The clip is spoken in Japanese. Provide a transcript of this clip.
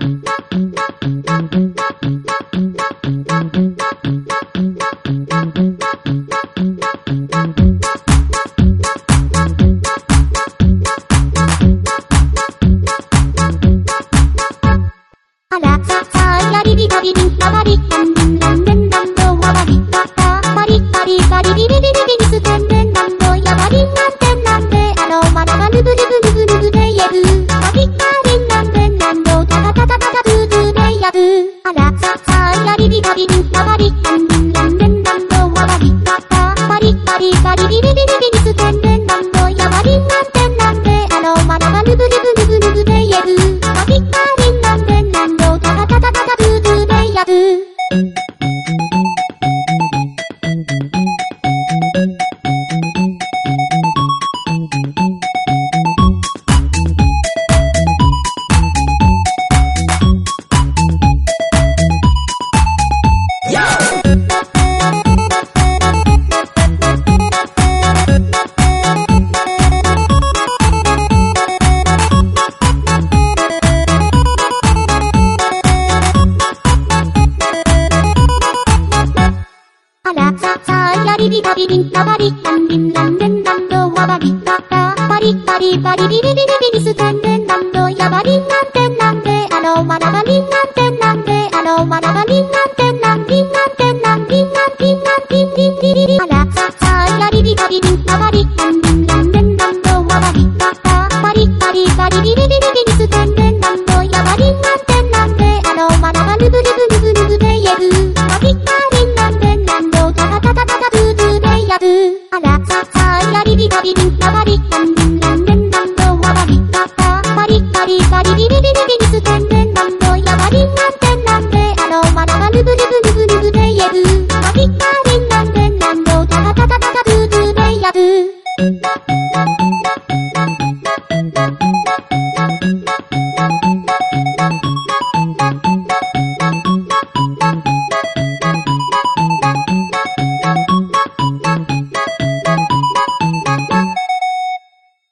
あやる。あら、さ、さあ、やりびたびびん、たばり、たんびん、らんでん、さあ、やりびたびびん、たばり、たんびん、らんでん、だんど、わばり、た、た、ばり、ばり、ばり、びりびりびり、すてんでん、だんど、やばりん、なんてん、なんで、あの、まだばりん、なんてん、なんで、あの、まだばりん、なんてん、なんびん、なんてん、なんびん、なんびん、なんびん、びん、びりり。あら、さ、さ、やりびたびびん、たばり、たんびん、らんでん、らず、あら、さい、やりびたびび、なばり、なんびん、らんげん、なんとわばり、なた、ばり、ばり、ばり、びびびびびびすてんべん、なんとやばり、なんてんなんで、あの、まながぬぶぬぶぬぶぬぶでいえぶ。